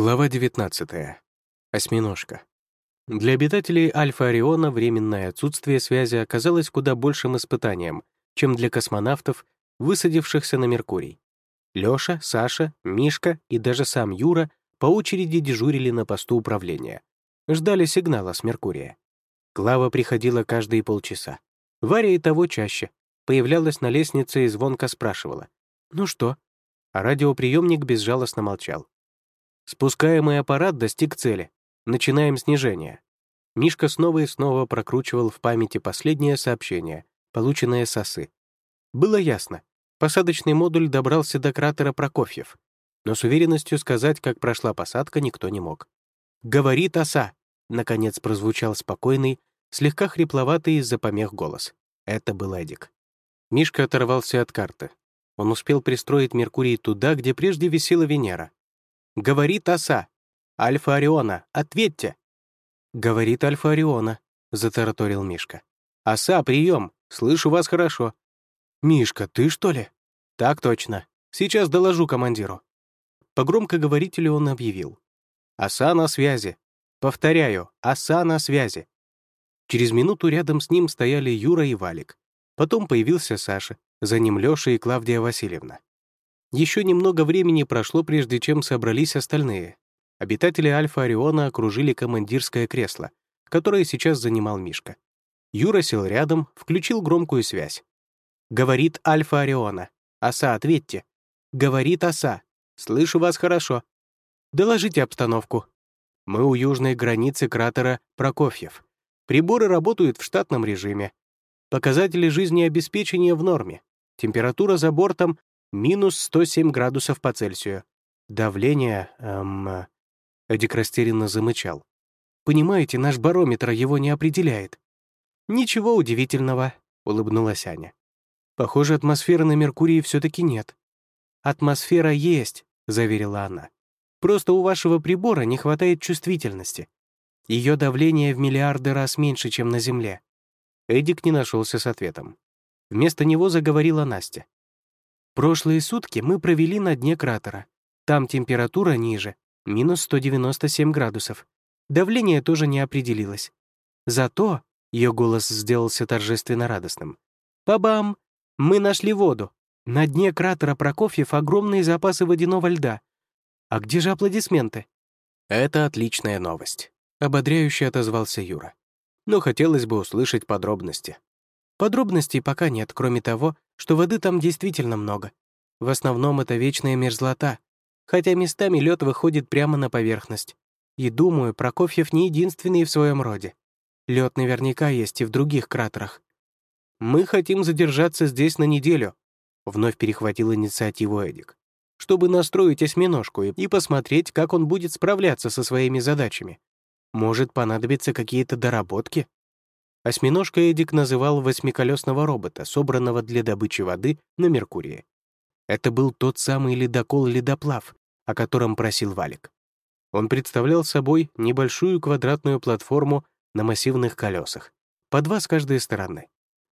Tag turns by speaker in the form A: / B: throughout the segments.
A: Глава 19. Осьминожка. Для обитателей Альфа-Ориона временное отсутствие связи оказалось куда большим испытанием, чем для космонавтов, высадившихся на Меркурий. Лёша, Саша, Мишка и даже сам Юра по очереди дежурили на посту управления. Ждали сигнала с Меркурия. Клава приходила каждые полчаса. Варя и того чаще. Появлялась на лестнице и звонко спрашивала. «Ну что?» А радиоприемник безжалостно молчал. Спускаемый аппарат достиг цели. Начинаем снижение. Мишка снова и снова прокручивал в памяти последнее сообщение, полученное с осы. Было ясно. Посадочный модуль добрался до кратера Прокофьев. Но с уверенностью сказать, как прошла посадка, никто не мог. «Говорит оса!» — наконец прозвучал спокойный, слегка хрипловатый из-за помех голос. Это был Эдик. Мишка оторвался от карты. Он успел пристроить Меркурий туда, где прежде висела Венера. Говорит оса. Альфа Ориона, ответьте. Говорит Альфа Ориона, затараторил Мишка. Оса, прием. Слышу вас хорошо. Мишка, ты что ли? Так точно. Сейчас доложу командиру. По громкоговорителю он объявил. «Оса на связи. Повторяю, оса на связи». Через минуту рядом с ним стояли Юра и Валик. Потом появился Саша, за ним Лёша и Клавдия Васильевна. Еще немного времени прошло, прежде чем собрались остальные. Обитатели Альфа Ориона окружили командирское кресло, которое сейчас занимал Мишка. Юра сел рядом, включил громкую связь. «Говорит Альфа Ориона. Оса, ответьте». «Говорит Оса. Слышу вас хорошо. Доложите обстановку. Мы у южной границы кратера Прокофьев. Приборы работают в штатном режиме. Показатели жизнеобеспечения в норме. Температура за бортом Минус 107 градусов по Цельсию. Давление... Эм... Эдик растерянно замычал. «Понимаете, наш барометр его не определяет». «Ничего удивительного», — улыбнулась Аня. «Похоже, атмосферы на Меркурии все таки нет». «Атмосфера есть», — заверила она. «Просто у вашего прибора не хватает чувствительности. Ее давление в миллиарды раз меньше, чем на Земле». Эдик не нашелся с ответом. Вместо него заговорила Настя. Прошлые сутки мы провели на дне кратера. Там температура ниже, минус 197 градусов. Давление тоже не определилось. Зато, ее голос сделался торжественно радостным, «Бабам! Мы нашли воду. На дне кратера Прокофьев огромные запасы водяного льда. А где же аплодисменты?» «Это отличная новость», — ободряюще отозвался Юра. «Но хотелось бы услышать подробности». Подробностей пока нет, кроме того, что воды там действительно много. В основном это вечная мерзлота, хотя местами лед выходит прямо на поверхность. И думаю, Прокофьев не единственный в своем роде. Лед наверняка есть и в других кратерах. «Мы хотим задержаться здесь на неделю», — вновь перехватил инициативу Эдик, «чтобы настроить осьминожку и посмотреть, как он будет справляться со своими задачами. Может, понадобятся какие-то доработки?» Осьминожка Эдик называл восьмиколесного робота, собранного для добычи воды на Меркурии. Это был тот самый ледокол-ледоплав, о котором просил Валик. Он представлял собой небольшую квадратную платформу на массивных колесах, по два с каждой стороны.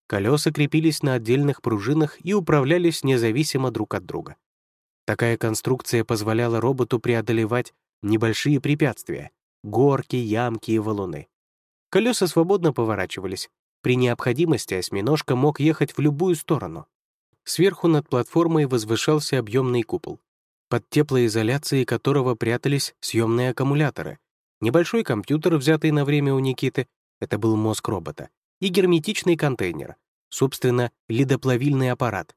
A: Колеса крепились на отдельных пружинах и управлялись независимо друг от друга. Такая конструкция позволяла роботу преодолевать небольшие препятствия — горки, ямки и валуны. Колеса свободно поворачивались. При необходимости осьминожка мог ехать в любую сторону. Сверху над платформой возвышался объемный купол, под теплоизоляцией которого прятались съемные аккумуляторы, небольшой компьютер, взятый на время у Никиты, это был мозг робота, и герметичный контейнер, собственно, ледоплавильный аппарат.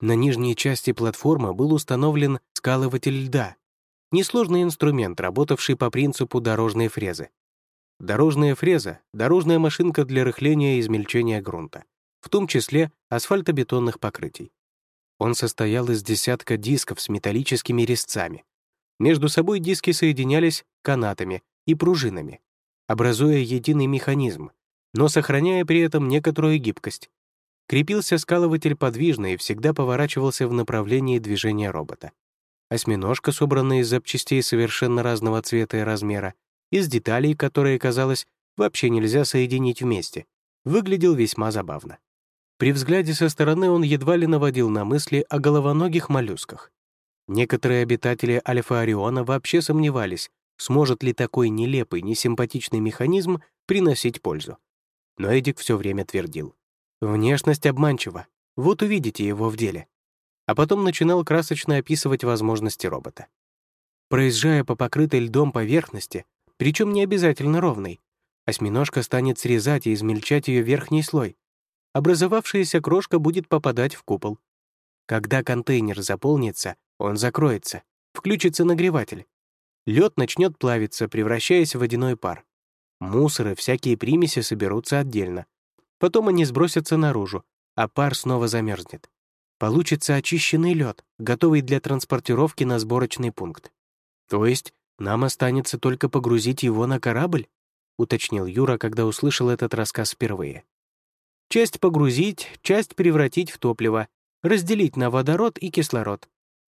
A: На нижней части платформы был установлен скалыватель льда, несложный инструмент, работавший по принципу дорожной фрезы. Дорожная фреза — дорожная машинка для рыхления и измельчения грунта, в том числе асфальтобетонных покрытий. Он состоял из десятка дисков с металлическими резцами. Между собой диски соединялись канатами и пружинами, образуя единый механизм, но сохраняя при этом некоторую гибкость. Крепился скалыватель подвижно и всегда поворачивался в направлении движения робота. Осьминожка, собранная из запчастей совершенно разного цвета и размера, из деталей, которые, казалось, вообще нельзя соединить вместе, выглядел весьма забавно. При взгляде со стороны он едва ли наводил на мысли о головоногих моллюсках. Некоторые обитатели Альфа-Ориона вообще сомневались, сможет ли такой нелепый, несимпатичный механизм приносить пользу. Но Эдик все время твердил. Внешность обманчива, вот увидите его в деле. А потом начинал красочно описывать возможности робота. Проезжая по покрытой льдом поверхности, причем не обязательно ровной, осьминожка станет срезать и измельчать ее верхний слой. Образовавшаяся крошка будет попадать в купол. Когда контейнер заполнится, он закроется, включится нагреватель. Лед начнет плавиться, превращаясь в водяной пар. Мусор и всякие примеси соберутся отдельно. Потом они сбросятся наружу, а пар снова замерзнет. Получится очищенный лед, готовый для транспортировки на сборочный пункт. То есть нам останется только погрузить его на корабль? уточнил Юра, когда услышал этот рассказ впервые. Часть погрузить, часть превратить в топливо, разделить на водород и кислород.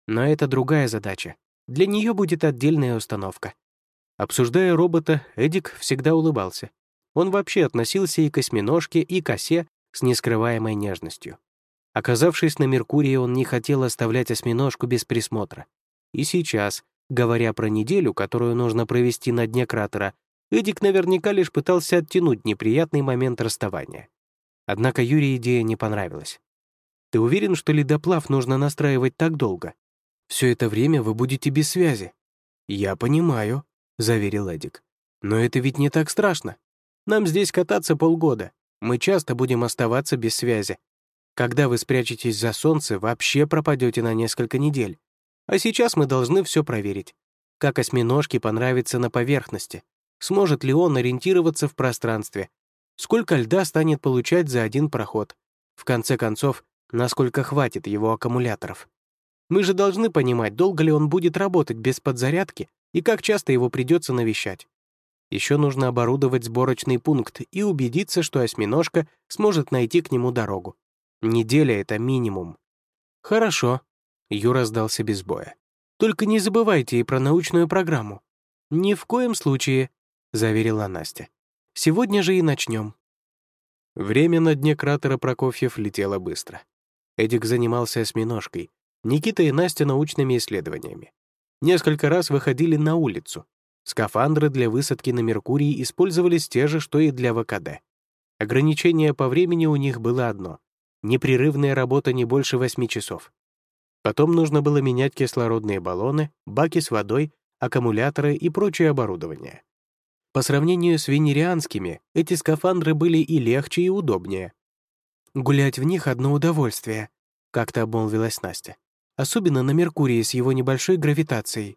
A: Но это другая задача. Для нее будет отдельная установка. Обсуждая робота, Эдик всегда улыбался. Он вообще относился и к осьминожке, и к осе с нескрываемой нежностью. Оказавшись на Меркурии, он не хотел оставлять осьминожку без присмотра. И сейчас, говоря про неделю, которую нужно провести на дне кратера, Эдик наверняка лишь пытался оттянуть неприятный момент расставания. Однако Юрию идея не понравилась. «Ты уверен, что ледоплав нужно настраивать так долго? Все это время вы будете без связи». «Я понимаю», — заверил Эдик. «Но это ведь не так страшно. Нам здесь кататься полгода. Мы часто будем оставаться без связи. Когда вы спрячетесь за солнце, вообще пропадете на несколько недель. А сейчас мы должны все проверить. Как осьминожке понравится на поверхности. Сможет ли он ориентироваться в пространстве? Сколько льда станет получать за один проход? В конце концов, насколько хватит его аккумуляторов? Мы же должны понимать, долго ли он будет работать без подзарядки и как часто его придется навещать. Еще нужно оборудовать сборочный пункт и убедиться, что осьминожка сможет найти к нему дорогу. Неделя — это минимум. Хорошо. Юра сдался без боя. Только не забывайте и про научную программу. Ни в коем случае, заверила Настя. Сегодня же и начнем. Время на дне кратера Прокофьев летело быстро. Эдик занимался осьминожкой, Никита и Настя — научными исследованиями. Несколько раз выходили на улицу, Скафандры для высадки на Меркурий использовались те же, что и для ВКД. Ограничение по времени у них было одно — непрерывная работа не больше 8 часов. Потом нужно было менять кислородные баллоны, баки с водой, аккумуляторы и прочее оборудование. По сравнению с венерианскими, эти скафандры были и легче, и удобнее. «Гулять в них — одно удовольствие», — как-то обмолвилась Настя. «Особенно на Меркурии с его небольшой гравитацией».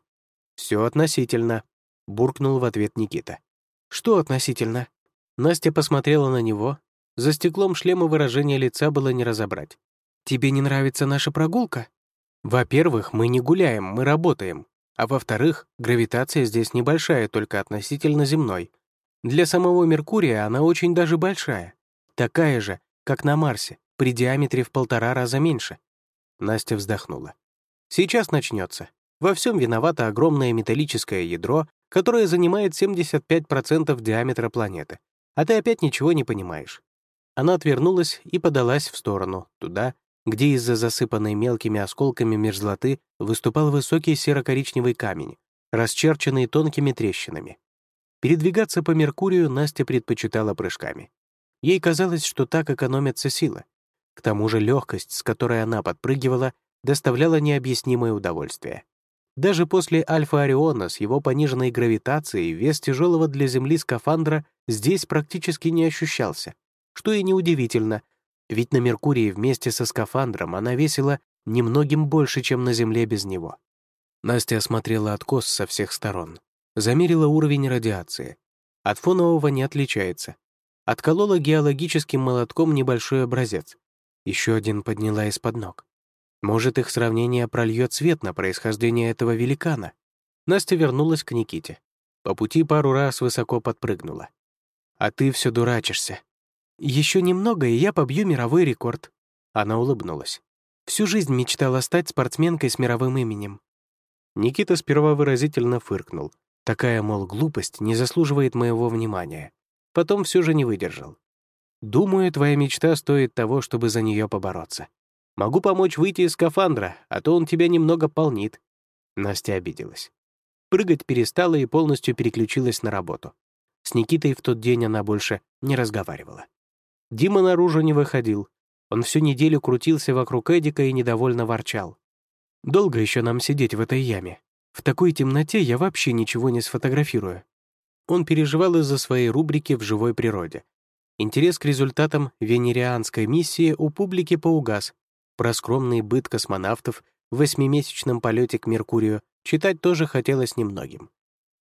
A: «Все относительно», буркнул в ответ Никита. «Что относительно?» Настя посмотрела на него. За стеклом шлема выражение лица было не разобрать. «Тебе не нравится наша прогулка?» «Во-первых, мы не гуляем, мы работаем. А во-вторых, гравитация здесь небольшая, только относительно земной. Для самого Меркурия она очень даже большая. Такая же, как на Марсе, при диаметре в полтора раза меньше». Настя вздохнула. «Сейчас начнется. Во всем виновато огромное металлическое ядро, которое занимает 75% диаметра планеты. А ты опять ничего не понимаешь. Она отвернулась и подалась в сторону, туда, где из-за засыпанной мелкими осколками мерзлоты выступал высокий серо-коричневый камень, расчерченный тонкими трещинами. Передвигаться по Меркурию Настя предпочитала прыжками. Ей казалось, что так экономятся силы. К тому же легкость, с которой она подпрыгивала, доставляла необъяснимое удовольствие. Даже после Альфа-Ориона с его пониженной гравитацией вес тяжелого для Земли скафандра здесь практически не ощущался, что и неудивительно, ведь на Меркурии вместе со скафандром она весила немногим больше, чем на Земле без него. Настя осмотрела откос со всех сторон, замерила уровень радиации. От фонового не отличается. Отколола геологическим молотком небольшой образец. Еще один подняла из-под ног. Может, их сравнение прольет свет на происхождение этого великана. Настя вернулась к Никите. По пути пару раз высоко подпрыгнула. «А ты все дурачишься. Еще немного, и я побью мировой рекорд». Она улыбнулась. Всю жизнь мечтала стать спортсменкой с мировым именем. Никита сперва выразительно фыркнул. Такая, мол, глупость не заслуживает моего внимания. Потом все же не выдержал. «Думаю, твоя мечта стоит того, чтобы за нее побороться. Могу помочь выйти из скафандра, а то он тебя немного полнит. Настя обиделась. Прыгать перестала и полностью переключилась на работу. С Никитой в тот день она больше не разговаривала. Дима наружу не выходил. Он всю неделю крутился вокруг Эдика и недовольно ворчал. «Долго еще нам сидеть в этой яме? В такой темноте я вообще ничего не сфотографирую». Он переживал из-за своей рубрики «В живой природе». Интерес к результатам венерианской миссии у публики поугас. Про скромный быт космонавтов в восьмимесячном полете к Меркурию читать тоже хотелось немногим.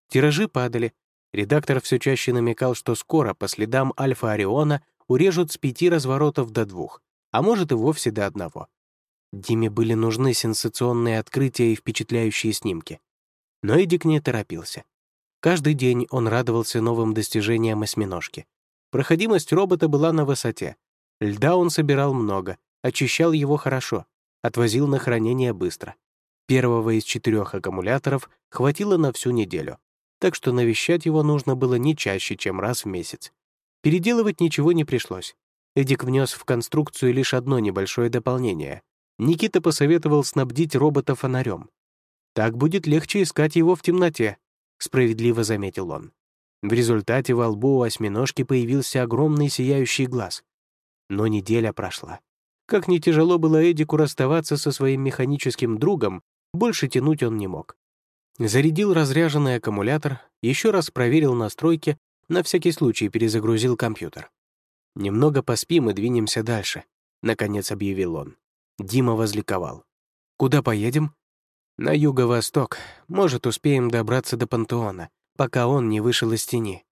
A: Тиражи падали, Редактор все чаще намекал, что скоро по следам Альфа Ориона урежут с пяти разворотов до двух, а может и вовсе до одного. Диме были нужны сенсационные открытия и впечатляющие снимки. Но Эдик не торопился. Каждый день он радовался новым достижениям осьминожки. Проходимость робота была на высоте. Льда он собирал много, очищал его хорошо, отвозил на хранение быстро. Первого из четырех аккумуляторов хватило на всю неделю так что навещать его нужно было не чаще, чем раз в месяц. Переделывать ничего не пришлось. Эдик внес в конструкцию лишь одно небольшое дополнение. Никита посоветовал снабдить робота фонарем. «Так будет легче искать его в темноте», — справедливо заметил он. В результате во лбу у осьминожки появился огромный сияющий глаз. Но неделя прошла. Как не тяжело было Эдику расставаться со своим механическим другом, больше тянуть он не мог. Зарядил разряженный аккумулятор, еще раз проверил настройки, на всякий случай перезагрузил компьютер. «Немного поспим и двинемся дальше», — наконец объявил он. Дима возликовал. «Куда поедем?» «На юго-восток. Может, успеем добраться до Пантеона, пока он не вышел из тени.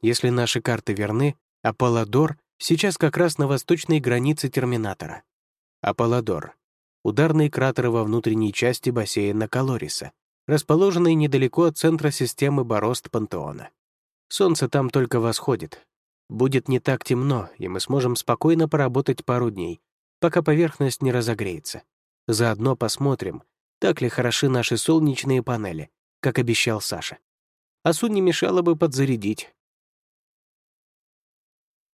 A: Если наши карты верны, Аполлодор сейчас как раз на восточной границе Терминатора. Аполлодор — ударный кратер во внутренней части бассейна Калориса, расположенный недалеко от центра системы борозд Пантеона. Солнце там только восходит. Будет не так темно, и мы сможем спокойно поработать пару дней, пока поверхность не разогреется. Заодно посмотрим, так ли хороши наши солнечные панели, как обещал Саша. Асу не мешало бы подзарядить.